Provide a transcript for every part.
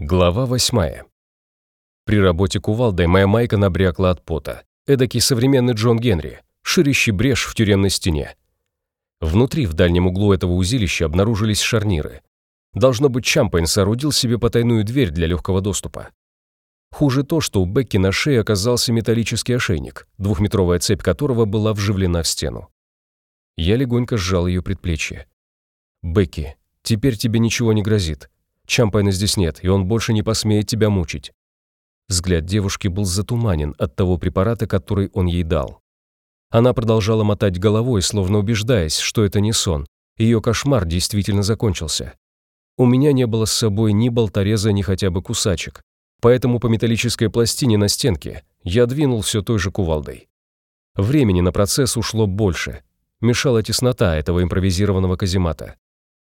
Глава восьмая. При работе кувалдой моя майка набрякла от пота. Эдакий современный Джон Генри, ширящий брешь в тюремной стене. Внутри, в дальнем углу этого узилища, обнаружились шарниры. Должно быть, Чампайн соорудил себе потайную дверь для легкого доступа. Хуже то, что у Бекки на шее оказался металлический ошейник, двухметровая цепь которого была вживлена в стену. Я легонько сжал ее предплечье. «Бекки, теперь тебе ничего не грозит. Чампайна здесь нет, и он больше не посмеет тебя мучить». Взгляд девушки был затуманен от того препарата, который он ей дал. Она продолжала мотать головой, словно убеждаясь, что это не сон. Ее кошмар действительно закончился. У меня не было с собой ни болтореза, ни хотя бы кусачек. Поэтому по металлической пластине на стенке я двинул все той же кувалдой. Времени на процесс ушло больше. Мешала теснота этого импровизированного каземата.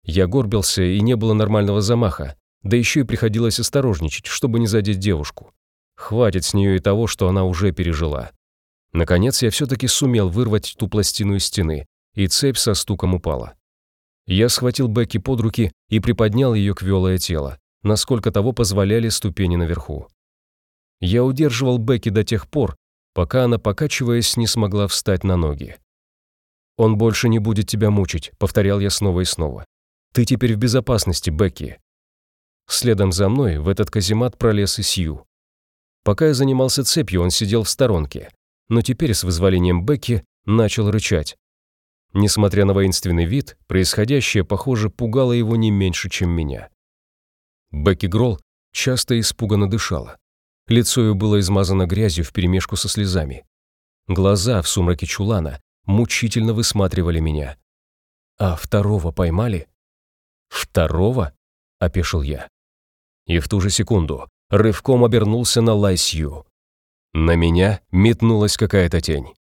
Я горбился, и не было нормального замаха, да еще и приходилось осторожничать, чтобы не задеть девушку. Хватит с нее и того, что она уже пережила. Наконец, я все-таки сумел вырвать ту пластину из стены, и цепь со стуком упала. Я схватил Бекки под руки и приподнял ее квелое тело, насколько того позволяли ступени наверху. Я удерживал Бекки до тех пор, пока она, покачиваясь, не смогла встать на ноги. «Он больше не будет тебя мучить», — повторял я снова и снова. Ты теперь в безопасности, Бекки». Следом за мной в этот каземат пролез и Сью. Пока я занимался цепью, он сидел в сторонке, но теперь с вызволением Бекки начал рычать. Несмотря на воинственный вид, происходящее, похоже, пугало его не меньше, чем меня. Бекки Гролл часто испуганно дышала. Лицо ее было измазано грязью вперемешку со слезами. Глаза в сумраке чулана мучительно высматривали меня. «А второго поймали?» «Второго?» – опешил я. И в ту же секунду рывком обернулся на Лайсью. На меня метнулась какая-то тень.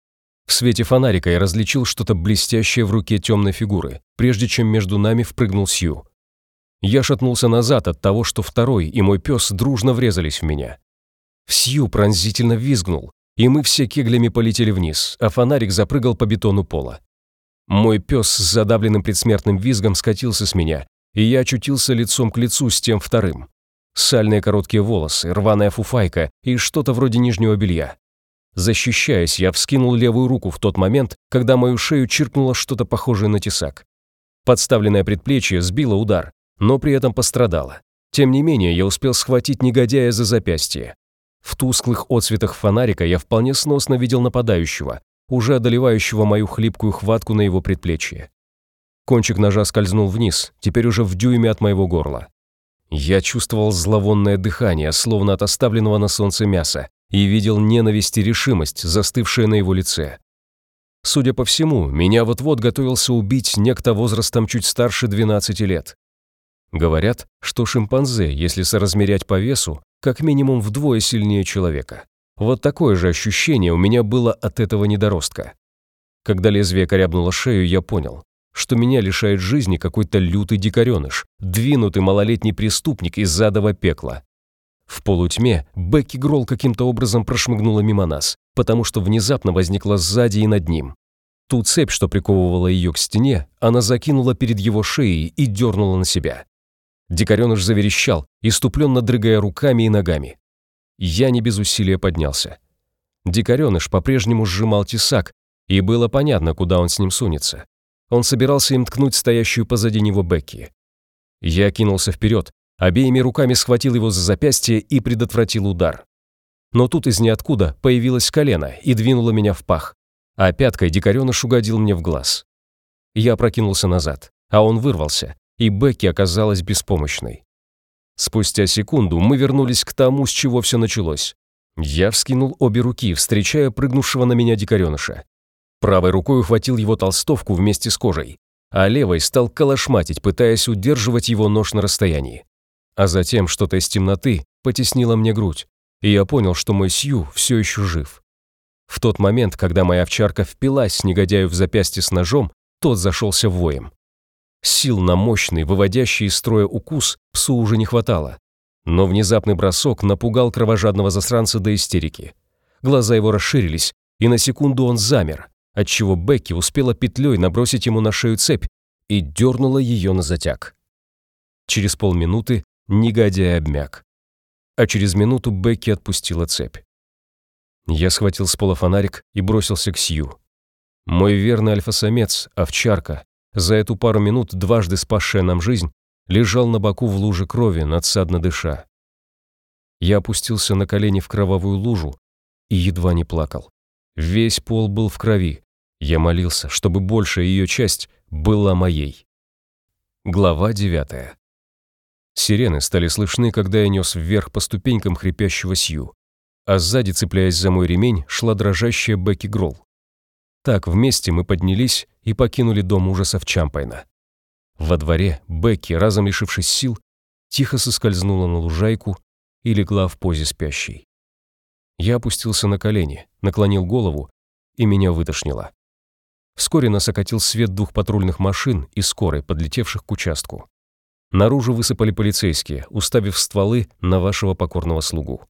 В свете фонарика я различил что-то блестящее в руке темной фигуры, прежде чем между нами впрыгнул Сью. Я шатнулся назад от того, что второй и мой пес дружно врезались в меня. Сью пронзительно визгнул, и мы все кеглями полетели вниз, а фонарик запрыгал по бетону пола. Мой пес с задавленным предсмертным визгом скатился с меня, и я очутился лицом к лицу с тем вторым. Сальные короткие волосы, рваная фуфайка и что-то вроде нижнего белья. Защищаясь, я вскинул левую руку в тот момент, когда мою шею чиркнуло что-то похожее на тесак. Подставленное предплечье сбило удар, но при этом пострадало. Тем не менее, я успел схватить негодяя за запястье. В тусклых отсветах фонарика я вполне сносно видел нападающего, уже одолевающего мою хлипкую хватку на его предплечье. Кончик ножа скользнул вниз, теперь уже в дюйме от моего горла. Я чувствовал зловонное дыхание, словно от оставленного на солнце мяса, и видел ненависть и решимость, застывшие на его лице. Судя по всему, меня вот-вот готовился убить некто возрастом чуть старше 12 лет. Говорят, что шимпанзе, если соразмерять по весу, как минимум вдвое сильнее человека. Вот такое же ощущение у меня было от этого недоростка. Когда лезвие корябнуло шею, я понял что меня лишает жизни какой-то лютый дикареныш, двинутый малолетний преступник из задова пекла. В полутьме Бекки Гролл каким-то образом прошмыгнула мимо нас, потому что внезапно возникла сзади и над ним. Ту цепь, что приковывала ее к стене, она закинула перед его шеей и дернула на себя. Дикареныш заверещал, иступленно дрыгая руками и ногами. Я не без усилия поднялся. Дикареныш по-прежнему сжимал тесак, и было понятно, куда он с ним сунется. Он собирался им ткнуть стоящую позади него Бекки. Я кинулся вперед, обеими руками схватил его за запястье и предотвратил удар. Но тут из ниоткуда появилось колено и двинуло меня в пах, а пяткой дикареныш угодил мне в глаз. Я прокинулся назад, а он вырвался, и Бекки оказалась беспомощной. Спустя секунду мы вернулись к тому, с чего все началось. Я вскинул обе руки, встречая прыгнувшего на меня дикареныша, Правой рукой ухватил его толстовку вместе с кожей, а левой стал колошматить, пытаясь удерживать его нож на расстоянии. А затем что-то из темноты потеснило мне грудь, и я понял, что мой Сью все еще жив. В тот момент, когда моя овчарка впилась негодяю в запястье с ножом, тот зашелся воем. Сил на мощный, выводящий из строя укус псу уже не хватало. Но внезапный бросок напугал кровожадного засранца до истерики. Глаза его расширились, и на секунду он замер, отчего Бекки успела петлей набросить ему на шею цепь и дернула ее на затяг. Через полминуты негодяй обмяк. а через минуту Бекки отпустила цепь. Я схватил с пола фонарик и бросился к Сью. Мой верный альфа-самец, овчарка, за эту пару минут дважды спасшая нам жизнь, лежал на боку в луже крови, надсадно дыша. Я опустился на колени в кровавую лужу и едва не плакал. Весь пол был в крови. Я молился, чтобы большая ее часть была моей. Глава девятая. Сирены стали слышны, когда я нес вверх по ступенькам хрипящего Сью, а сзади, цепляясь за мой ремень, шла дрожащая Бекки Гролл. Так вместе мы поднялись и покинули дом ужасов Чампайна. Во дворе Бекки, разом лишившись сил, тихо соскользнула на лужайку и легла в позе спящей. Я опустился на колени, наклонил голову, и меня вытошнило. Вскоре нас окатил свет двух патрульных машин и скорой, подлетевших к участку. Наружу высыпали полицейские, уставив стволы на вашего покорного слугу.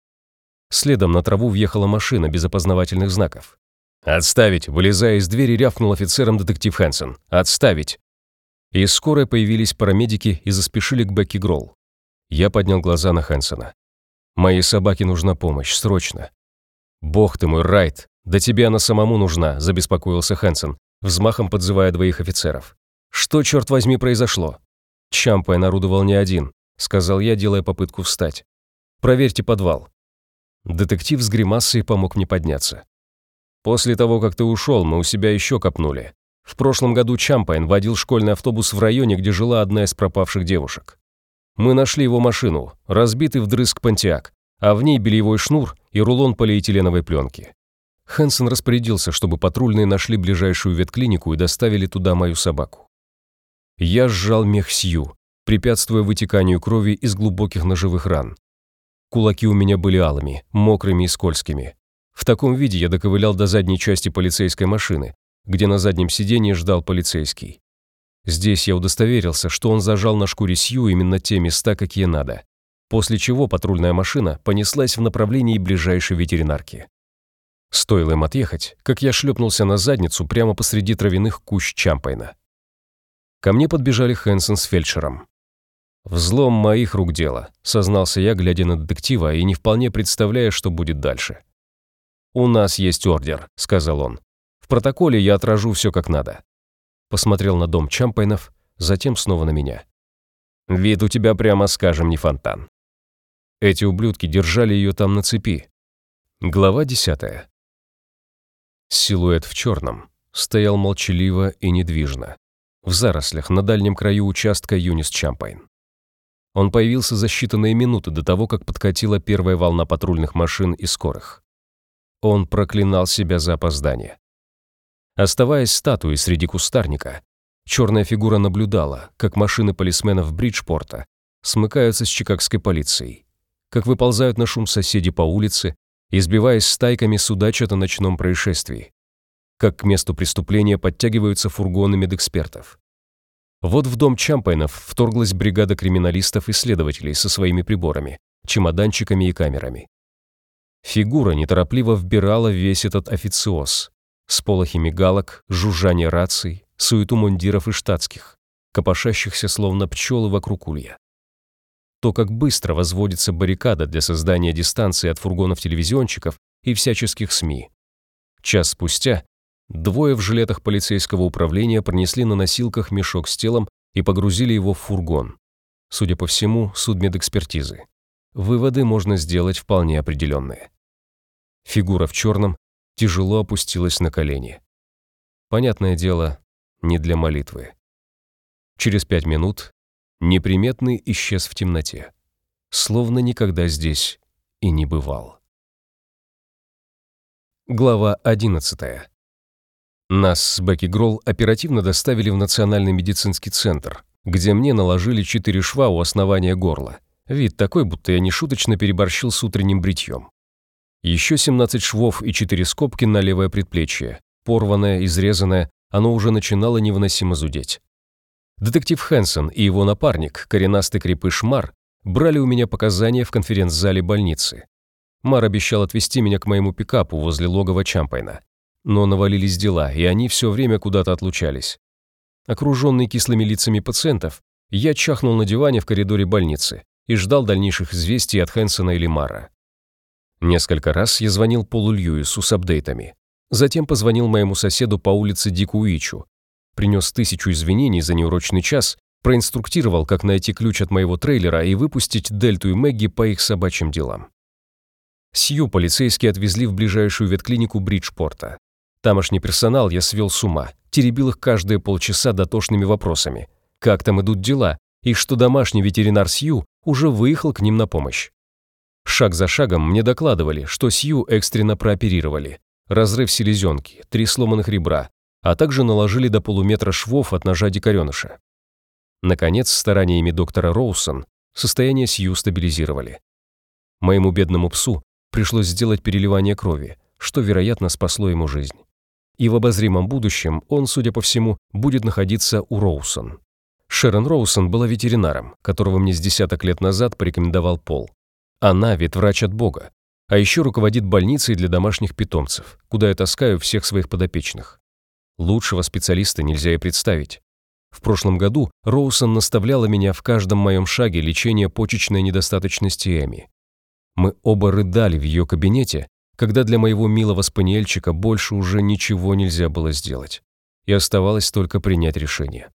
Следом на траву въехала машина без опознавательных знаков. «Отставить!» – вылезая из двери, рявкнул офицером детектив Хэнсон. «Отставить!» Из скорой появились парамедики и заспешили к Бекки Гролл. Я поднял глаза на Хэнсона. «Моей собаке нужна помощь, срочно!» «Бог ты мой, Райт! Да тебе она самому нужна!» – забеспокоился Хэнсон, взмахом подзывая двоих офицеров. «Что, черт возьми, произошло?» «Чампай нарудовал не один», – сказал я, делая попытку встать. «Проверьте подвал». Детектив с гримасой помог мне подняться. «После того, как ты ушел, мы у себя еще копнули. В прошлом году Чампайн водил школьный автобус в районе, где жила одна из пропавших девушек. Мы нашли его машину, разбитый вдрызг Пантиак, а в ней бельевой шнур и рулон полиэтиленовой пленки. Хэнсон распорядился, чтобы патрульные нашли ближайшую ветклинику и доставили туда мою собаку. Я сжал мех Сью, препятствуя вытеканию крови из глубоких ножевых ран. Кулаки у меня были алыми, мокрыми и скользкими. В таком виде я доковылял до задней части полицейской машины, где на заднем сиденье ждал полицейский. Здесь я удостоверился, что он зажал на шкуре Сью именно те места, какие надо, после чего патрульная машина понеслась в направлении ближайшей ветеринарки. Стоило им отъехать, как я шлепнулся на задницу прямо посреди травяных кущ Чампайна. Ко мне подбежали Хэнсон с фельдшером. «Взлом моих рук дело», — сознался я, глядя на детектива и не вполне представляя, что будет дальше. «У нас есть ордер», — сказал он. «В протоколе я отражу все как надо». Посмотрел на дом Чампайнов, затем снова на меня. «Вид у тебя, прямо скажем, не фонтан». Эти ублюдки держали ее там на цепи. Глава десятая. Силуэт в черном стоял молчаливо и недвижно. В зарослях на дальнем краю участка Юнис Чампайн. Он появился за считанные минуты до того, как подкатила первая волна патрульных машин и скорых. Он проклинал себя за опоздание. Оставаясь статуей среди кустарника, черная фигура наблюдала, как машины полисменов Бриджпорта смыкаются с чикагской полицией, как выползают на шум соседи по улице избиваясь стайками судачат о ночном происшествии. Как к месту преступления подтягиваются фургоны медэкспертов. Вот в дом Чампайнов вторглась бригада криминалистов и следователей со своими приборами, чемоданчиками и камерами. Фигура неторопливо вбирала весь этот официоз. Сполохи мигалок, жужжание раций, суету мундиров и штатских, копошащихся словно пчелы вокруг улья то, как быстро возводится баррикада для создания дистанции от фургонов-телевизионщиков и всяческих СМИ. Час спустя двое в жилетах полицейского управления пронесли на носилках мешок с телом и погрузили его в фургон. Судя по всему, судмедэкспертизы. Выводы можно сделать вполне определенные. Фигура в черном тяжело опустилась на колени. Понятное дело, не для молитвы. Через пять минут Неприметный исчез в темноте, словно никогда здесь и не бывал. Глава 11. Нас с Бекки Гролл оперативно доставили в Национальный медицинский центр, где мне наложили четыре шва у основания горла. Вид такой, будто я нешуточно переборщил с утренним бритьем. Еще 17 швов и четыре скобки на левое предплечье. Порванное, изрезанное, оно уже начинало невыносимо зудеть. Детектив Хэнсон и его напарник, коренастый крепыш Мар, брали у меня показания в конференц-зале больницы. Мар обещал отвезти меня к моему пикапу возле логова Чампайна. Но навалились дела, и они все время куда-то отлучались. Окруженный кислыми лицами пациентов, я чахнул на диване в коридоре больницы и ждал дальнейших известий от Хэнсона или Мара. Несколько раз я звонил Полу Льюису с апдейтами. Затем позвонил моему соседу по улице Дику Уичу, принес тысячу извинений за неурочный час, проинструктировал, как найти ключ от моего трейлера и выпустить Дельту и Мэгги по их собачьим делам. Сью полицейские отвезли в ближайшую ветклинику Бриджпорта. Тамошний персонал я свел с ума, теребил их каждые полчаса дотошными вопросами. Как там идут дела, и что домашний ветеринар Сью уже выехал к ним на помощь. Шаг за шагом мне докладывали, что Сью экстренно прооперировали. Разрыв селезенки, три сломанных ребра, а также наложили до полуметра швов от ножа дикареныша. Наконец, стараниями доктора Роусон состояние Сью стабилизировали. Моему бедному псу пришлось сделать переливание крови, что, вероятно, спасло ему жизнь. И в обозримом будущем он, судя по всему, будет находиться у Роусон. Шерон Роусон была ветеринаром, которого мне с десяток лет назад порекомендовал Пол. Она ведь врач от Бога, а еще руководит больницей для домашних питомцев, куда я таскаю всех своих подопечных. Лучшего специалиста нельзя и представить. В прошлом году Роусон наставляла меня в каждом моем шаге лечения почечной недостаточности Эми. Мы оба рыдали в ее кабинете, когда для моего милого спаниельчика больше уже ничего нельзя было сделать. И оставалось только принять решение.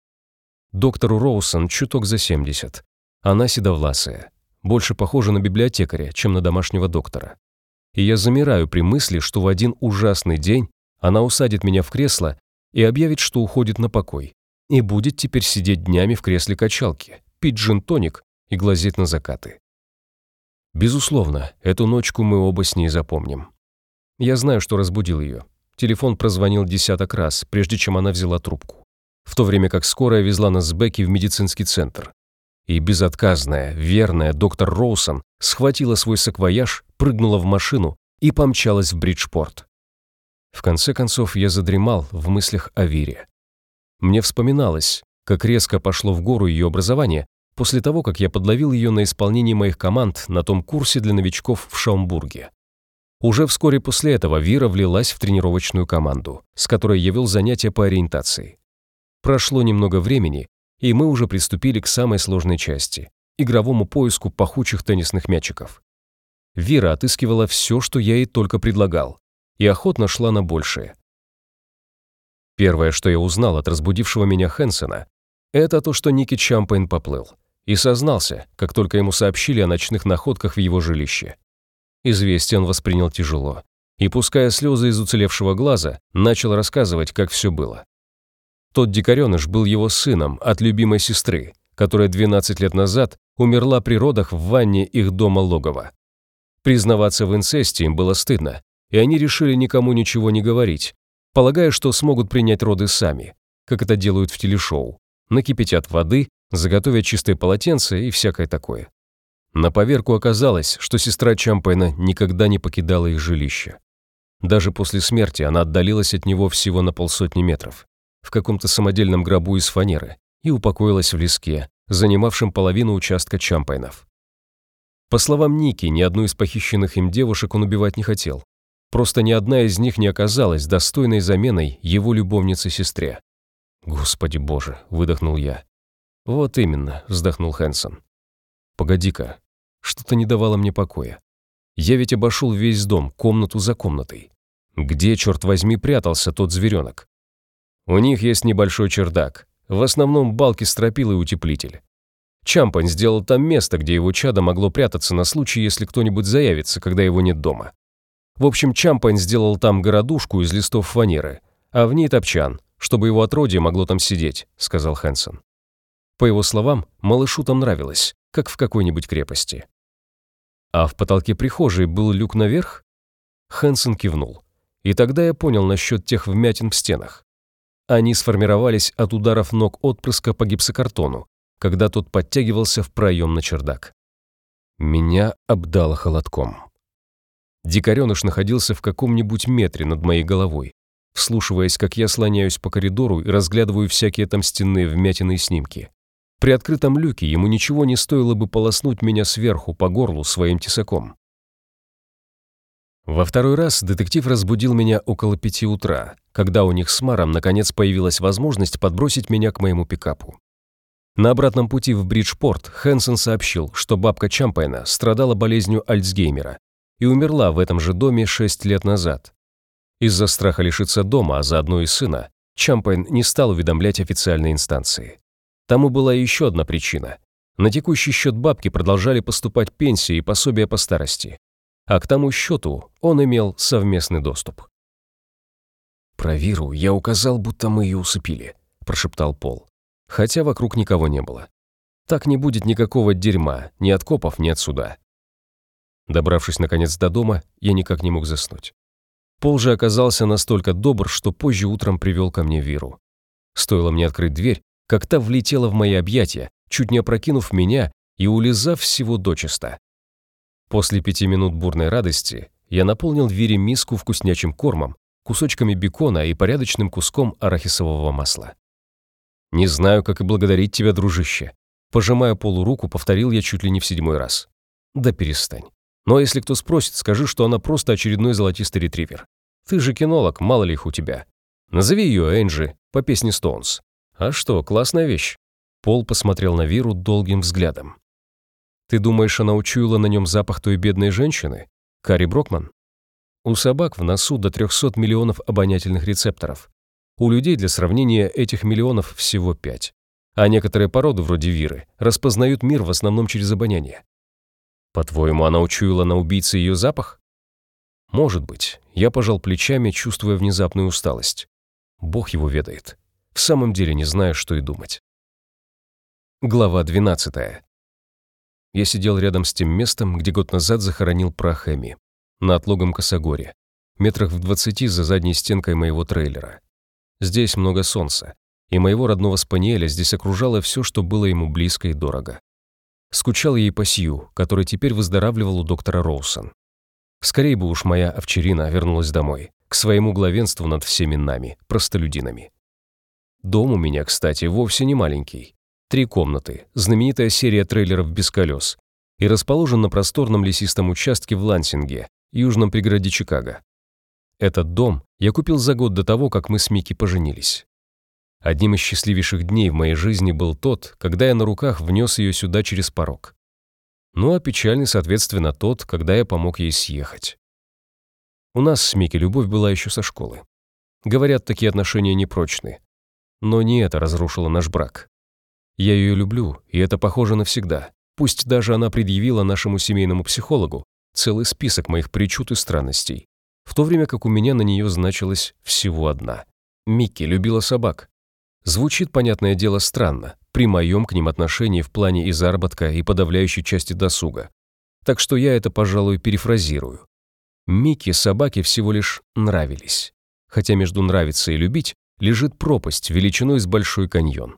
Доктору Роусон чуток за 70. Она седовласая, больше похожа на библиотекаря, чем на домашнего доктора. И я замираю при мысли, что в один ужасный день она усадит меня в кресло и объявит, что уходит на покой, и будет теперь сидеть днями в кресле качалки, пить джин-тоник и глазеть на закаты. Безусловно, эту ночку мы оба с ней запомним. Я знаю, что разбудил ее. Телефон прозвонил десяток раз, прежде чем она взяла трубку. В то время как скорая везла нас с Бекки в медицинский центр. И безотказная, верная доктор Роусон схватила свой саквояж, прыгнула в машину и помчалась в Бриджпорт. В конце концов, я задремал в мыслях о Вире. Мне вспоминалось, как резко пошло в гору ее образование после того, как я подловил ее на исполнении моих команд на том курсе для новичков в Шаумбурге. Уже вскоре после этого Вира влилась в тренировочную команду, с которой я вел занятия по ориентации. Прошло немного времени, и мы уже приступили к самой сложной части – игровому поиску пахучих теннисных мячиков. Вира отыскивала все, что я ей только предлагал, и охотно шла на большее. Первое, что я узнал от разбудившего меня Хэнсона, это то, что Ники Чампайн поплыл и сознался, как только ему сообщили о ночных находках в его жилище. Известие он воспринял тяжело и, пуская слезы из уцелевшего глаза, начал рассказывать, как все было. Тот дикареныш был его сыном от любимой сестры, которая 12 лет назад умерла при родах в ванне их дома-логова. Признаваться в инцесте им было стыдно, и они решили никому ничего не говорить, полагая, что смогут принять роды сами, как это делают в телешоу, накипятят воды, заготовят чистое полотенце и всякое такое. На поверку оказалось, что сестра Чампайна никогда не покидала их жилище. Даже после смерти она отдалилась от него всего на полсотни метров в каком-то самодельном гробу из фанеры и упокоилась в леске, занимавшем половину участка Чампайнов. По словам Ники, ни одну из похищенных им девушек он убивать не хотел. Просто ни одна из них не оказалась достойной заменой его любовнице-сестре. «Господи боже!» – выдохнул я. «Вот именно», – вздохнул Хэнсон. «Погоди-ка, что-то не давало мне покоя. Я ведь обошел весь дом, комнату за комнатой. Где, черт возьми, прятался тот зверенок? У них есть небольшой чердак, в основном балки стропил и утеплитель. Чампань сделал там место, где его чадо могло прятаться на случай, если кто-нибудь заявится, когда его нет дома. В общем, Чампань сделал там городушку из листов фанеры, а в ней топчан, чтобы его отродье могло там сидеть», — сказал Хэнсон. По его словам, малышу там нравилось, как в какой-нибудь крепости. А в потолке прихожей был люк наверх? Хэнсон кивнул. И тогда я понял насчет тех вмятин в стенах. Они сформировались от ударов ног отпрыска по гипсокартону, когда тот подтягивался в проем на чердак. Меня обдало холодком. Дикареныш находился в каком-нибудь метре над моей головой, вслушиваясь, как я слоняюсь по коридору и разглядываю всякие там стенные вмятины и снимки. При открытом люке ему ничего не стоило бы полоснуть меня сверху по горлу своим тесаком. Во второй раз детектив разбудил меня около пяти утра, когда у них с Маром наконец появилась возможность подбросить меня к моему пикапу. На обратном пути в Бриджпорт Хэнсон сообщил, что бабка Чампайна страдала болезнью Альцгеймера и умерла в этом же доме 6 лет назад. Из-за страха лишиться дома, а заодно и сына, Чампайн не стал уведомлять официальные инстанции. Тому была еще одна причина. На текущий счет бабки продолжали поступать пенсии и пособия по старости. А к тому счету он имел совместный доступ. «Про Виру я указал, будто мы ее усыпили», – прошептал Пол хотя вокруг никого не было. Так не будет никакого дерьма, ни от копов, ни от суда. Добравшись, наконец, до дома, я никак не мог заснуть. Пол же оказался настолько добр, что позже утром привел ко мне Виру. Стоило мне открыть дверь, как та влетела в мои объятия, чуть не опрокинув меня и улизав всего дочисто. После пяти минут бурной радости я наполнил Вире миску вкуснячим кормом, кусочками бекона и порядочным куском арахисового масла. «Не знаю, как и благодарить тебя, дружище». Пожимая Полу руку, повторил я чуть ли не в седьмой раз. «Да перестань. Но если кто спросит, скажи, что она просто очередной золотистый ретривер. Ты же кинолог, мало ли их у тебя. Назови ее Энджи по песне Стоунс. А что, классная вещь». Пол посмотрел на Виру долгим взглядом. «Ты думаешь, она учуяла на нем запах той бедной женщины? Карри Брокман?» У собак в носу до 300 миллионов обонятельных рецепторов. У людей для сравнения этих миллионов всего пять. А некоторые породы, вроде Виры, распознают мир в основном через обоняние. По-твоему, она учуяла на убийце ее запах? Может быть. Я пожал плечами, чувствуя внезапную усталость. Бог его ведает. В самом деле не знаю, что и думать. Глава 12. Я сидел рядом с тем местом, где год назад захоронил прах Эми, на отлогом косогоре, метрах в двадцати за задней стенкой моего трейлера. Здесь много солнца, и моего родного спаниеля здесь окружало все, что было ему близко и дорого. Скучал ей по Сью, который теперь выздоравливал у доктора Роусон. Скорее бы уж моя овчарина вернулась домой, к своему главенству над всеми нами, простолюдинами. Дом у меня, кстати, вовсе не маленький. Три комнаты, знаменитая серия трейлеров без колес, и расположен на просторном лесистом участке в Лансинге, южном пригороде Чикаго. Этот дом я купил за год до того, как мы с Микки поженились. Одним из счастливейших дней в моей жизни был тот, когда я на руках внес ее сюда через порог. Ну а печальный, соответственно, тот, когда я помог ей съехать. У нас с Микки любовь была еще со школы. Говорят, такие отношения непрочны. Но не это разрушило наш брак. Я ее люблю, и это похоже навсегда. Пусть даже она предъявила нашему семейному психологу целый список моих причуд и странностей в то время как у меня на нее значилась всего одна. Микки любила собак. Звучит, понятное дело, странно, при моем к ним отношении в плане и заработка, и подавляющей части досуга. Так что я это, пожалуй, перефразирую. Микки собаки всего лишь нравились. Хотя между нравиться и любить лежит пропасть величиной с большой каньон.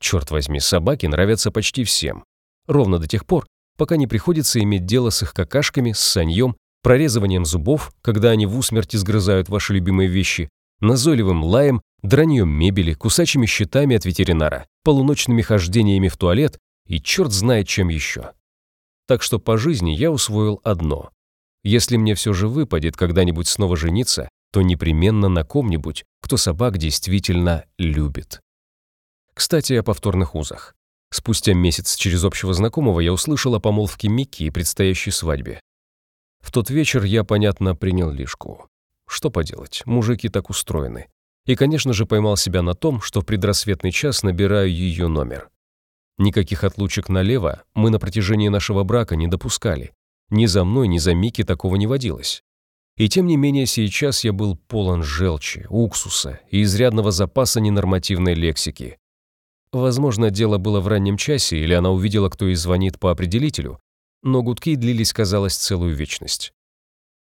Черт возьми, собаки нравятся почти всем. Ровно до тех пор, пока не приходится иметь дело с их какашками, с саньем прорезыванием зубов, когда они в усмерти сгрызают ваши любимые вещи, назойливым лаем, драньем мебели, кусачими щитами от ветеринара, полуночными хождениями в туалет и черт знает чем еще. Так что по жизни я усвоил одно. Если мне все же выпадет когда-нибудь снова жениться, то непременно на ком-нибудь, кто собак действительно любит. Кстати, о повторных узах. Спустя месяц через общего знакомого я услышал о помолвке Микки и предстоящей свадьбе. В тот вечер я, понятно, принял лишку. Что поделать, мужики так устроены. И, конечно же, поймал себя на том, что в предрассветный час набираю ее номер. Никаких отлучек налево мы на протяжении нашего брака не допускали. Ни за мной, ни за Мики такого не водилось. И тем не менее сейчас я был полон желчи, уксуса и изрядного запаса ненормативной лексики. Возможно, дело было в раннем часе, или она увидела, кто ей звонит по определителю, но гудки длились, казалось, целую вечность.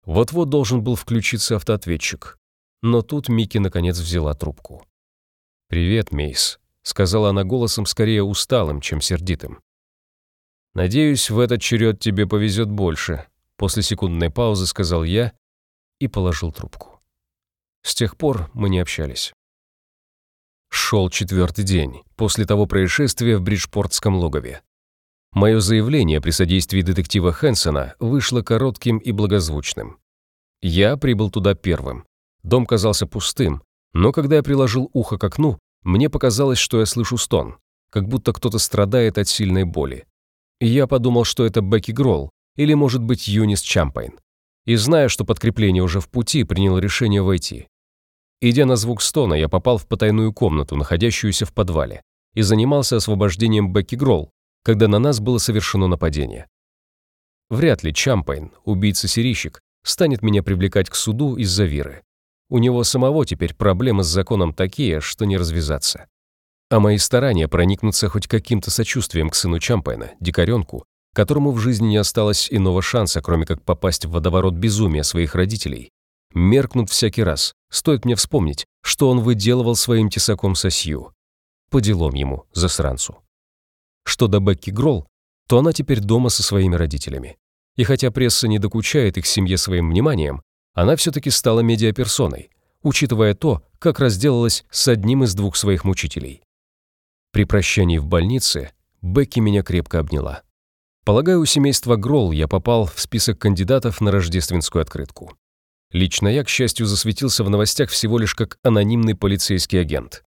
Вот-вот должен был включиться автоответчик. Но тут Микки наконец взяла трубку. «Привет, Мейс», — сказала она голосом скорее усталым, чем сердитым. «Надеюсь, в этот черед тебе повезет больше», — после секундной паузы сказал я и положил трубку. С тех пор мы не общались. Шел четвертый день после того происшествия в Бриджпортском логове. Мое заявление при содействии детектива Хэнсона вышло коротким и благозвучным. Я прибыл туда первым. Дом казался пустым, но когда я приложил ухо к окну, мне показалось, что я слышу стон. как будто кто-то страдает от сильной боли. Я подумал, что это Бекки Гролл или, может быть, Юнис Чампайн. И зная, что подкрепление уже в пути, принял решение войти. Идя на звук стона, я попал в потайную комнату, находящуюся в подвале, и занимался освобождением Бекки Гролл, когда на нас было совершено нападение. Вряд ли Чампайн, убийца-серийщик, станет меня привлекать к суду из-за Виры. У него самого теперь проблемы с законом такие, что не развязаться. А мои старания проникнуться хоть каким-то сочувствием к сыну Чампайна, дикаренку, которому в жизни не осталось иного шанса, кроме как попасть в водоворот безумия своих родителей, меркнут всякий раз, стоит мне вспомнить, что он выделывал своим тесаком со Сью. Поделом ему, засранцу. Что до Бекки Гролл, то она теперь дома со своими родителями. И хотя пресса не докучает их семье своим вниманием, она все-таки стала медиаперсоной, учитывая то, как разделалась с одним из двух своих мучителей. При прощании в больнице Бекки меня крепко обняла. Полагаю, у семейства Гролл я попал в список кандидатов на рождественскую открытку. Лично я, к счастью, засветился в новостях всего лишь как анонимный полицейский агент.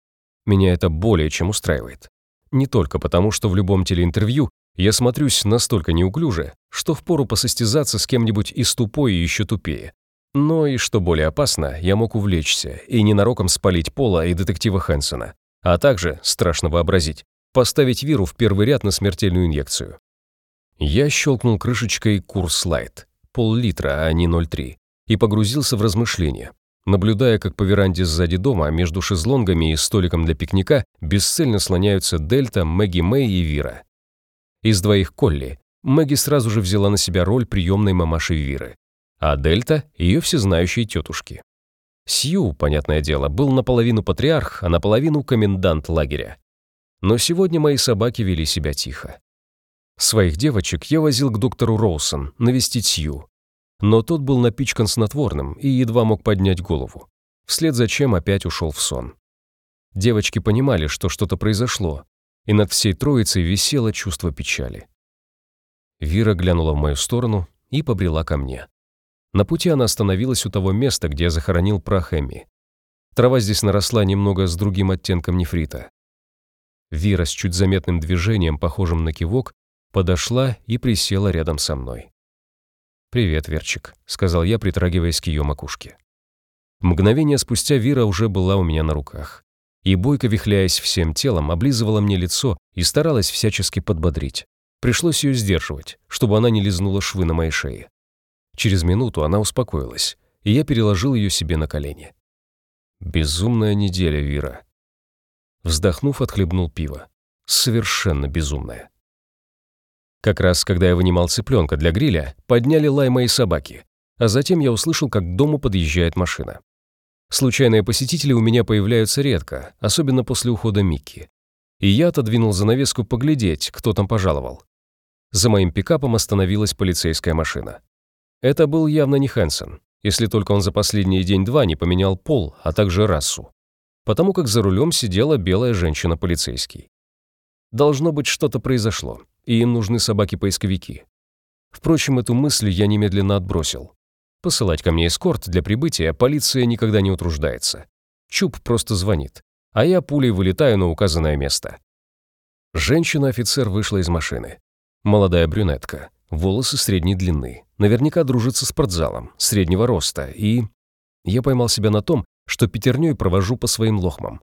Меня это более чем устраивает. Не только потому, что в любом телеинтервью я смотрюсь настолько неуклюже, что впору посостязаться с кем-нибудь из тупой и еще тупее. Но и, что более опасно, я мог увлечься и ненароком спалить Пола и детектива Хэнсона, а также, страшно вообразить, поставить Виру в первый ряд на смертельную инъекцию. Я щелкнул крышечкой курс лайт, пол-литра, а не 0,3, и погрузился в размышления, наблюдая, как по веранде сзади дома между шезлонгами и столиком для пикника бесцельно слоняются Дельта, Мэгги Мэй и Вира. Из двоих Колли Мэгги сразу же взяла на себя роль приемной мамаши Виры, а Дельта — ее всезнающей тетушки. Сью, понятное дело, был наполовину патриарх, а наполовину комендант лагеря. Но сегодня мои собаки вели себя тихо. Своих девочек я возил к доктору Роусон навестить Сью. Но тот был напичкан снотворным и едва мог поднять голову, вслед за чем опять ушел в сон. Девочки понимали, что что-то произошло, и над всей троицей висело чувство печали. Вира глянула в мою сторону и побрела ко мне. На пути она остановилась у того места, где я захоронил прах Эмми. Трава здесь наросла немного с другим оттенком нефрита. Вира с чуть заметным движением, похожим на кивок, подошла и присела рядом со мной. «Привет, Верчик», — сказал я, притрагиваясь к ее макушке. Мгновение спустя Вира уже была у меня на руках. И бойко, вихляясь всем телом, облизывала мне лицо и старалась всячески подбодрить. Пришлось ее сдерживать, чтобы она не лизнула швы на моей шее. Через минуту она успокоилась, и я переложил ее себе на колени. Безумная неделя, Вира. Вздохнув, отхлебнул пиво. Совершенно безумная. Как раз, когда я вынимал цыпленка для гриля, подняли лай мои собаки, а затем я услышал, как к дому подъезжает машина. Случайные посетители у меня появляются редко, особенно после ухода Микки. И я отодвинул занавеску поглядеть, кто там пожаловал. За моим пикапом остановилась полицейская машина. Это был явно не Хэнсон, если только он за последний день-два не поменял пол, а также расу. Потому как за рулем сидела белая женщина-полицейский. Должно быть, что-то произошло, и им нужны собаки-поисковики. Впрочем, эту мысль я немедленно отбросил. Посылать ко мне эскорт для прибытия полиция никогда не утруждается. Чуб просто звонит, а я пулей вылетаю на указанное место. Женщина-офицер вышла из машины. Молодая брюнетка, волосы средней длины, наверняка дружит со спортзалом, среднего роста, и... Я поймал себя на том, что пятерней провожу по своим лохмам.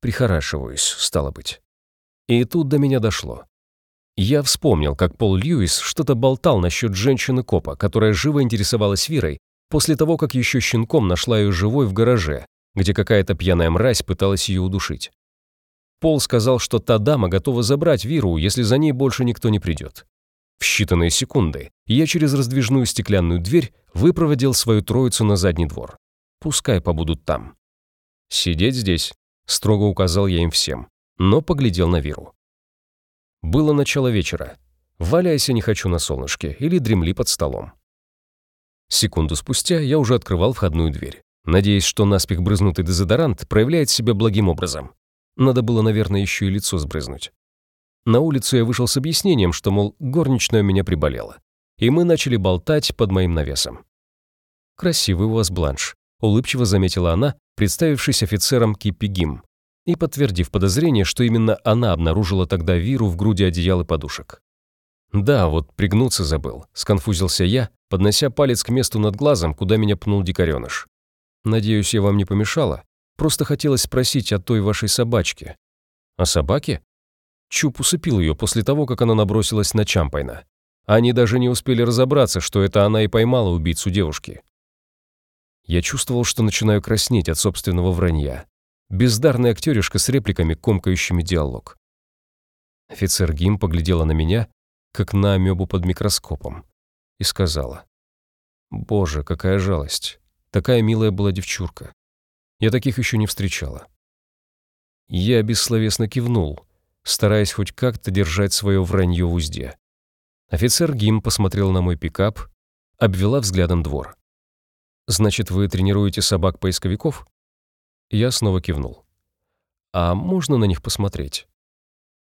Прихорашиваюсь, стало быть. И тут до меня дошло. Я вспомнил, как Пол Льюис что-то болтал насчет женщины-копа, которая живо интересовалась Вирой, после того, как еще щенком нашла ее живой в гараже, где какая-то пьяная мразь пыталась ее удушить. Пол сказал, что та дама готова забрать Виру, если за ней больше никто не придет. В считанные секунды я через раздвижную стеклянную дверь выпроводил свою троицу на задний двор. Пускай побудут там. «Сидеть здесь», — строго указал я им всем, но поглядел на Виру. Было начало вечера. Валяйся не хочу на солнышке или дремли под столом. Секунду спустя я уже открывал входную дверь, надеясь, что наспех брызнутый дезодорант проявляет себя благим образом. Надо было, наверное, еще и лицо сбрызнуть. На улицу я вышел с объяснением, что, мол, горничная у меня приболела. И мы начали болтать под моим навесом. «Красивый у вас бланш», — улыбчиво заметила она, представившись офицером Киппи Гим. И подтвердив подозрение, что именно она обнаружила тогда Виру в груди одеял и подушек. «Да, вот пригнуться забыл», — сконфузился я, поднося палец к месту над глазом, куда меня пнул дикареныш. «Надеюсь, я вам не помешала? Просто хотелось спросить о той вашей собачке». «О собаке?» Чуп усыпил ее после того, как она набросилась на Чампайна. Они даже не успели разобраться, что это она и поймала убийцу девушки. Я чувствовал, что начинаю краснеть от собственного вранья. Бездарный актеришка с репликами, комкающими диалог. Офицер Гим поглядела на меня, как на амебу под микроскопом, и сказала. «Боже, какая жалость! Такая милая была девчурка. Я таких еще не встречала». Я бессловесно кивнул, стараясь хоть как-то держать свое вранье в узде. Офицер Гим посмотрел на мой пикап, обвела взглядом двор. «Значит, вы тренируете собак-поисковиков?» Я снова кивнул. «А можно на них посмотреть?»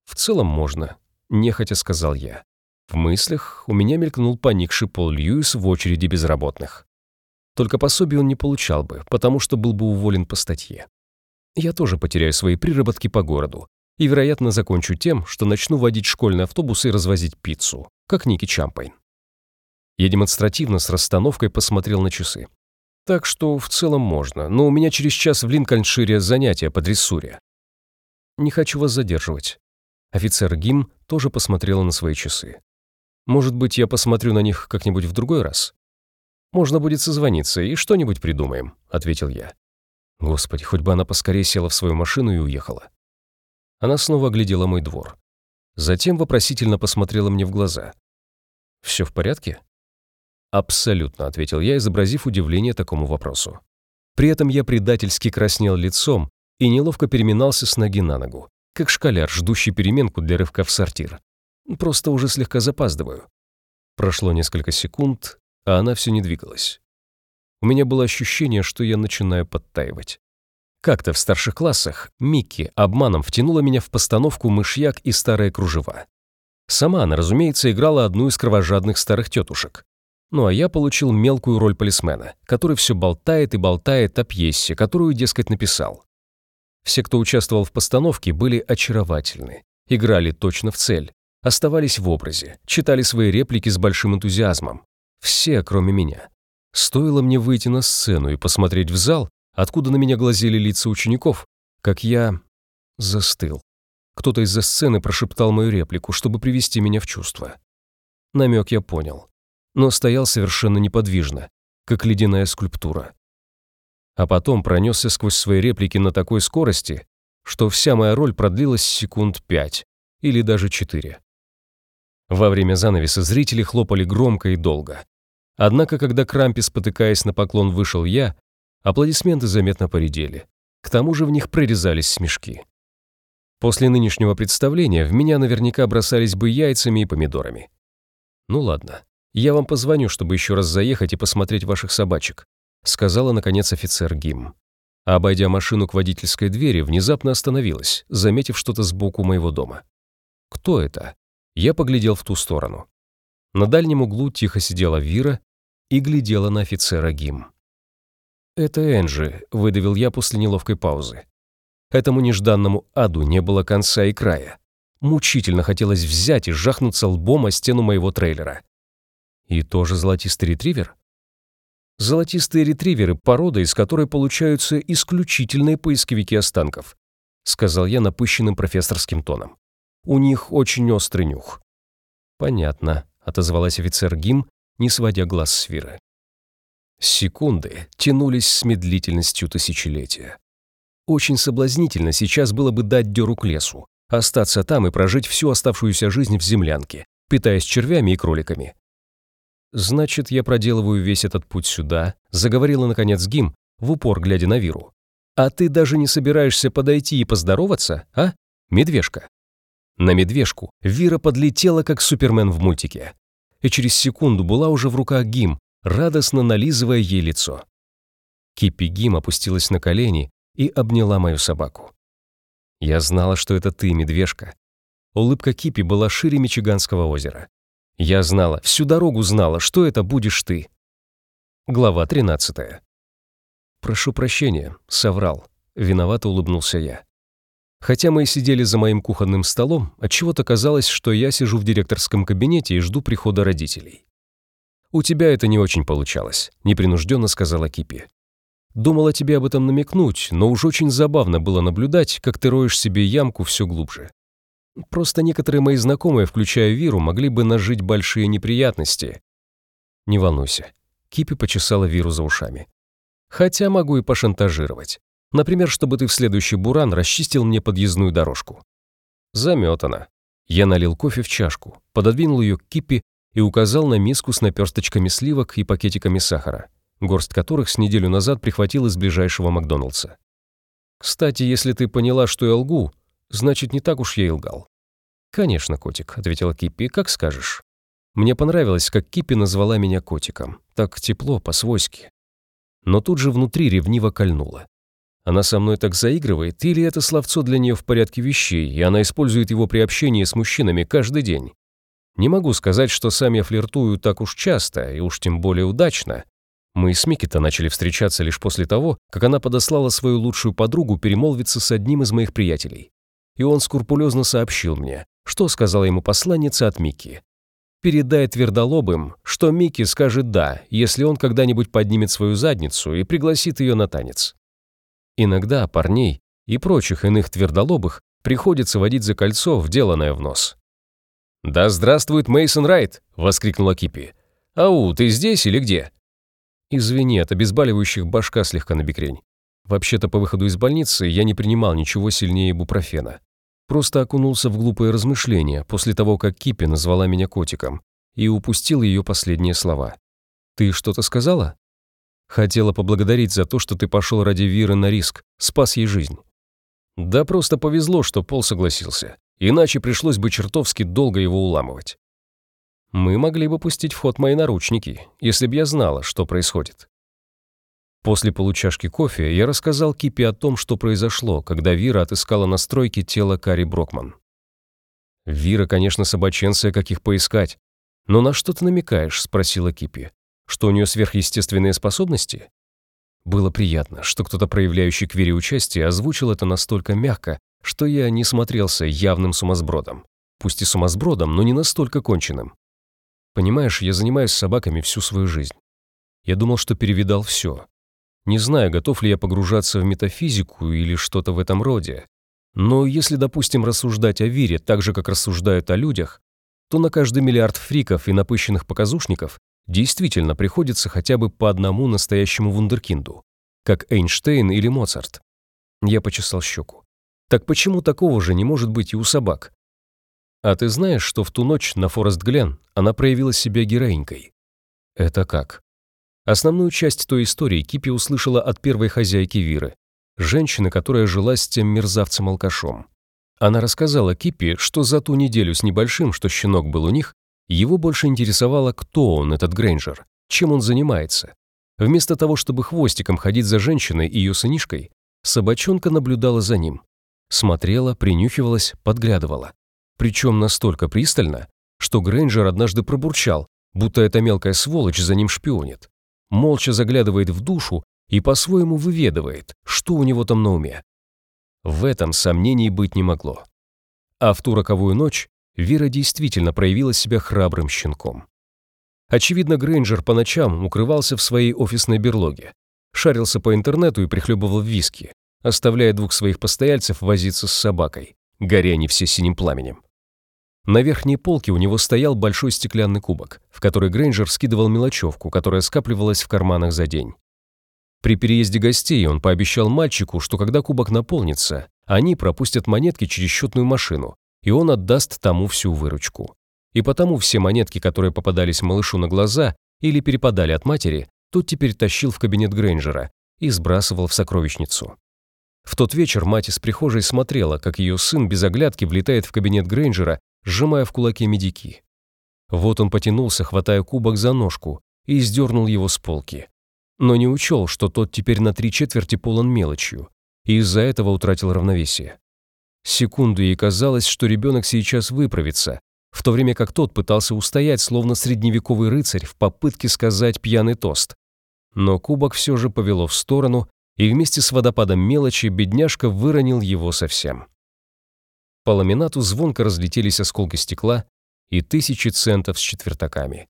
«В целом можно», — нехотя сказал я. В мыслях у меня мелькнул поникший Пол Льюис в очереди безработных. Только пособие он не получал бы, потому что был бы уволен по статье. Я тоже потеряю свои приработки по городу и, вероятно, закончу тем, что начну водить школьные автобусы и развозить пиццу, как Ники Чампайн. Я демонстративно с расстановкой посмотрел на часы. Так что в целом можно, но у меня через час в Линкольншире занятия по дрессуре. Не хочу вас задерживать. Офицер Гим тоже посмотрела на свои часы. Может быть, я посмотрю на них как-нибудь в другой раз? Можно будет созвониться и что-нибудь придумаем, ответил я. Господи, хоть бы она поскорее села в свою машину и уехала. Она снова оглядела мой двор. Затем вопросительно посмотрела мне в глаза. «Все в порядке?» «Абсолютно», — ответил я, изобразив удивление такому вопросу. При этом я предательски краснел лицом и неловко переминался с ноги на ногу, как школяр, ждущий переменку для рывка в сортир. Просто уже слегка запаздываю. Прошло несколько секунд, а она все не двигалась. У меня было ощущение, что я начинаю подтаивать. Как-то в старших классах Микки обманом втянула меня в постановку «Мышьяк и старые кружева». Сама она, разумеется, играла одну из кровожадных старых тетушек. Ну а я получил мелкую роль полисмена, который все болтает и болтает о пьесе, которую, дескать, написал. Все, кто участвовал в постановке, были очаровательны, играли точно в цель, оставались в образе, читали свои реплики с большим энтузиазмом. Все, кроме меня. Стоило мне выйти на сцену и посмотреть в зал, откуда на меня глазели лица учеников, как я застыл. Кто-то из-за сцены прошептал мою реплику, чтобы привести меня в чувство. Намек я понял, но стоял совершенно неподвижно, как ледяная скульптура. А потом пронесся сквозь свои реплики на такой скорости, что вся моя роль продлилась секунд пять или даже четыре. Во время занавеса зрители хлопали громко и долго. Однако, когда Крампи, спотыкаясь на поклон, вышел я, аплодисменты заметно поредели. К тому же в них прорезались смешки. После нынешнего представления в меня наверняка бросались бы яйцами и помидорами. Ну ладно, я вам позвоню, чтобы еще раз заехать и посмотреть ваших собачек, сказала, наконец, офицер Гим. Обойдя машину к водительской двери, внезапно остановилась, заметив что-то сбоку моего дома. Кто это? Я поглядел в ту сторону. На дальнем углу тихо сидела Вира и глядела на офицера Гим. «Это Энджи», — выдавил я после неловкой паузы. Этому нежданному аду не было конца и края. Мучительно хотелось взять и жахнуться лбом о стену моего трейлера. И тоже золотистый ретривер? Золотистые ретриверы — порода, из которой получаются исключительные поисковики останков, сказал я напыщенным профессорским тоном. У них очень острый нюх». «Понятно», — отозвалась офицер Гим, не сводя глаз с Виры. Секунды тянулись с медлительностью тысячелетия. Очень соблазнительно сейчас было бы дать дёру к лесу, остаться там и прожить всю оставшуюся жизнь в землянке, питаясь червями и кроликами. «Значит, я проделываю весь этот путь сюда», — заговорила, наконец, Гим, в упор глядя на Виру. «А ты даже не собираешься подойти и поздороваться, а, медвежка?» На медвежку Вира подлетела, как Супермен в мультике. И через секунду была уже в руках Гим, радостно нализывая ей лицо. Киппи Гим опустилась на колени и обняла мою собаку. «Я знала, что это ты, медвежка». Улыбка Кипи была шире Мичиганского озера. «Я знала, всю дорогу знала, что это будешь ты». Глава 13. «Прошу прощения», — соврал. Виновато улыбнулся я. Хотя мы и сидели за моим кухонным столом, отчего-то казалось, что я сижу в директорском кабинете и жду прихода родителей. «У тебя это не очень получалось», — непринужденно сказала Кипи. «Думала тебе об этом намекнуть, но уж очень забавно было наблюдать, как ты роешь себе ямку все глубже. Просто некоторые мои знакомые, включая Виру, могли бы нажить большие неприятности». «Не волнуйся». Кипи почесала Виру за ушами. «Хотя могу и пошантажировать. Например, чтобы ты в следующий буран расчистил мне подъездную дорожку». Заметано. Я налил кофе в чашку, пододвинул ее к Кипи и указал на миску с наперсточками сливок и пакетиками сахара, горсть которых с неделю назад прихватил из ближайшего Макдоналдса. «Кстати, если ты поняла, что я лгу, значит, не так уж я и лгал». «Конечно, котик», — ответила Киппи, — «как скажешь». Мне понравилось, как Киппи назвала меня котиком. Так тепло, по-свойски. Но тут же внутри ревниво кольнуло. Она со мной так заигрывает, или это словцо для нее в порядке вещей, и она использует его при общении с мужчинами каждый день? Не могу сказать, что сам я флиртую так уж часто, и уж тем более удачно. Мы с Микки-то начали встречаться лишь после того, как она подослала свою лучшую подругу перемолвиться с одним из моих приятелей. И он скрупулезно сообщил мне, что сказала ему посланница от Микки. Передай твердолобым, что Микки скажет «да», если он когда-нибудь поднимет свою задницу и пригласит ее на танец. Иногда парней и прочих иных твердолобых приходится водить за кольцо, вделанное в нос. «Да здравствует Мейсон Райт!» — воскликнула Кипи. «Ау, ты здесь или где?» «Извини, от обезболивающих башка слегка набекрень. Вообще-то по выходу из больницы я не принимал ничего сильнее бупрофена. Просто окунулся в глупые размышления после того, как Кипи назвала меня котиком и упустил ее последние слова. «Ты что-то сказала?» Хотела поблагодарить за то, что ты пошел ради Виры на риск, спас ей жизнь. Да просто повезло, что Пол согласился. Иначе пришлось бы чертовски долго его уламывать. Мы могли бы пустить в ход мои наручники, если б я знала, что происходит. После получашки кофе я рассказал Кипи о том, что произошло, когда Вира отыскала на стройке тело Кари Брокман. «Вира, конечно, собаченция, как их поискать. Но на что ты намекаешь?» – спросила Кипи. Что у нее сверхъестественные способности? Было приятно, что кто-то, проявляющий к Вере участие, озвучил это настолько мягко, что я не смотрелся явным сумасбродом. Пусть и сумасбродом, но не настолько конченным. Понимаешь, я занимаюсь собаками всю свою жизнь. Я думал, что перевидал все. Не знаю, готов ли я погружаться в метафизику или что-то в этом роде. Но если, допустим, рассуждать о Вире так же, как рассуждают о людях, то на каждый миллиард фриков и напыщенных показушников действительно приходится хотя бы по одному настоящему вундеркинду, как Эйнштейн или Моцарт. Я почесал щеку. Так почему такого же не может быть и у собак? А ты знаешь, что в ту ночь на Форест Глен она проявила себя героинькой? Это как? Основную часть той истории Кипи услышала от первой хозяйки Виры, женщины, которая жила с тем мерзавцем-алкашом. Она рассказала Кипи, что за ту неделю с небольшим, что щенок был у них, его больше интересовало, кто он, этот Грейнджер, чем он занимается. Вместо того, чтобы хвостиком ходить за женщиной и ее сынишкой, собачонка наблюдала за ним. Смотрела, принюхивалась, подглядывала. Причем настолько пристально, что Грейнджер однажды пробурчал, будто эта мелкая сволочь за ним шпионит. Молча заглядывает в душу и по-своему выведывает, что у него там на уме. В этом сомнений быть не могло. А в ту роковую ночь Вера действительно проявила себя храбрым щенком. Очевидно, Грейнджер по ночам укрывался в своей офисной берлоге, шарился по интернету и прихлебывал виски, оставляя двух своих постояльцев возиться с собакой, горя не все синим пламенем. На верхней полке у него стоял большой стеклянный кубок, в который Грейнджер скидывал мелочевку, которая скапливалась в карманах за день. При переезде гостей он пообещал мальчику, что когда кубок наполнится, они пропустят монетки через счетную машину, и он отдаст тому всю выручку. И потому все монетки, которые попадались малышу на глаза или перепадали от матери, тот теперь тащил в кабинет Грейнджера и сбрасывал в сокровищницу. В тот вечер мать из прихожей смотрела, как ее сын без оглядки влетает в кабинет Грейнджера, сжимая в кулаке медики. Вот он потянулся, хватая кубок за ножку, и сдернул его с полки. Но не учел, что тот теперь на три четверти полон мелочью, и из-за этого утратил равновесие. Секунду ей казалось, что ребенок сейчас выправится, в то время как тот пытался устоять, словно средневековый рыцарь в попытке сказать пьяный тост. Но кубок все же повело в сторону, и вместе с водопадом мелочи бедняжка выронил его совсем. По ламинату звонко разлетелись осколки стекла и тысячи центов с четвертаками.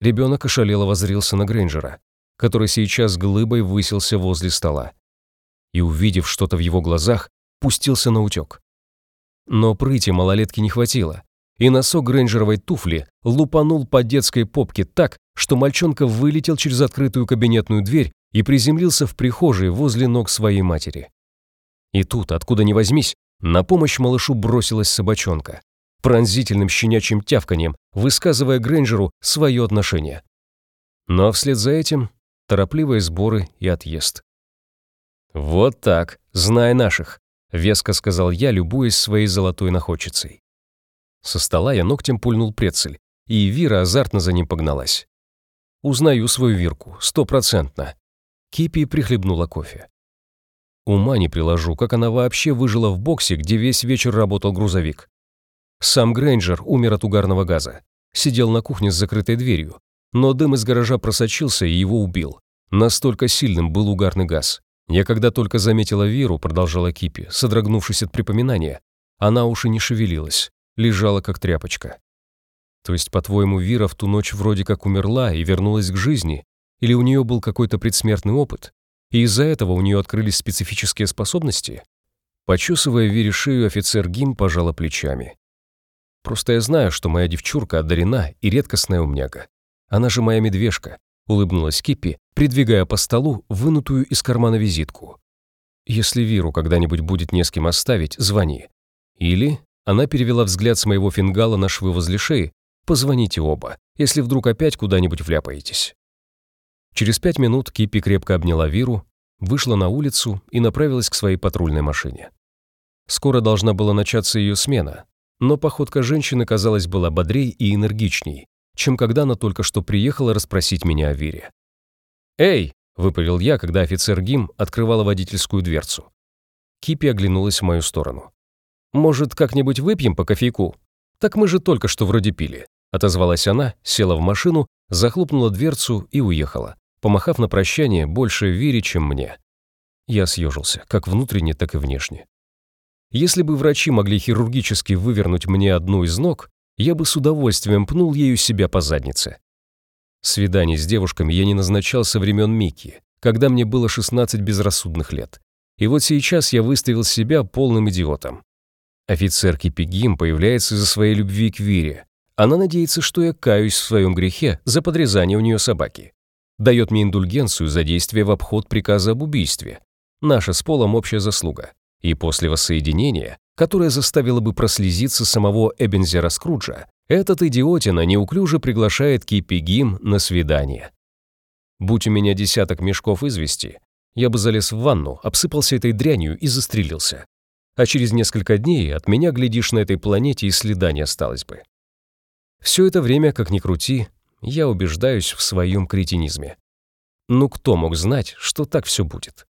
Ребенок ошалело возрился на Грейнджера, который сейчас глыбой высился возле стола. И, увидев что-то в его глазах, пустился на утек. Но прыти малолетки не хватило, и носок Грейнджеровой туфли лупанул по детской попке так, что мальчонка вылетел через открытую кабинетную дверь и приземлился в прихожей возле ног своей матери. И тут, откуда ни возьмись, на помощь малышу бросилась собачонка, пронзительным щенячьим тявканьем, высказывая Грейнджеру свое отношение. Ну а вслед за этим торопливые сборы и отъезд. «Вот так, знай наших», — веско сказал я, любуясь своей золотой находчицей. Со стола я ногтем пульнул прецель, и Вира азартно за ним погналась. Узнаю свою Вирку, стопроцентно. Кипи прихлебнула кофе. Ума не приложу, как она вообще выжила в боксе, где весь вечер работал грузовик. Сам Грейнджер умер от угарного газа. Сидел на кухне с закрытой дверью, но дым из гаража просочился и его убил. Настолько сильным был угарный газ. Я когда только заметила Виру, продолжала Кипи, содрогнувшись от припоминания, она уж и не шевелилась, лежала как тряпочка. То есть, по-твоему, Вира в ту ночь вроде как умерла и вернулась к жизни? Или у нее был какой-то предсмертный опыт? И из-за этого у нее открылись специфические способности? Почесывая Вире шею, офицер Гим пожала плечами. «Просто я знаю, что моя девчурка одарена и редкостная умняга. Она же моя медвежка», — улыбнулась Киппи, придвигая по столу вынутую из кармана визитку. «Если Виру когда-нибудь будет не с кем оставить, звони. Или...» Она перевела взгляд с моего фингала на швы возле шеи Позвоните оба, если вдруг опять куда-нибудь вляпаетесь». Через пять минут Кипи крепко обняла Виру, вышла на улицу и направилась к своей патрульной машине. Скоро должна была начаться ее смена, но походка женщины, казалось, была бодрей и энергичней, чем когда она только что приехала расспросить меня о Вире. «Эй!» — выпалил я, когда офицер ГИМ открывала водительскую дверцу. Кипи оглянулась в мою сторону. «Может, как-нибудь выпьем по кофейку? Так мы же только что вроде пили». Отозвалась она, села в машину, захлопнула дверцу и уехала, помахав на прощание больше Вере, чем мне. Я съежился, как внутренне, так и внешне. Если бы врачи могли хирургически вывернуть мне одну из ног, я бы с удовольствием пнул ею себя по заднице. Свиданий с девушками я не назначал со времен Микки, когда мне было 16 безрассудных лет. И вот сейчас я выставил себя полным идиотом. Офицер Кипигим появляется из-за своей любви к Вире, она надеется, что я каюсь в своем грехе за подрезание у нее собаки. Дает мне индульгенцию за действие в обход приказа об убийстве. Наша с Полом общая заслуга. И после воссоединения, которое заставило бы прослезиться самого Эбензера Скруджа, этот идиотина неуклюже приглашает Кипи Гим на свидание. Будь у меня десяток мешков извести, я бы залез в ванну, обсыпался этой дрянью и застрелился. А через несколько дней от меня, глядишь, на этой планете и следа не осталось бы. Все это время, как ни крути, я убеждаюсь в своем кретинизме. Ну кто мог знать, что так все будет?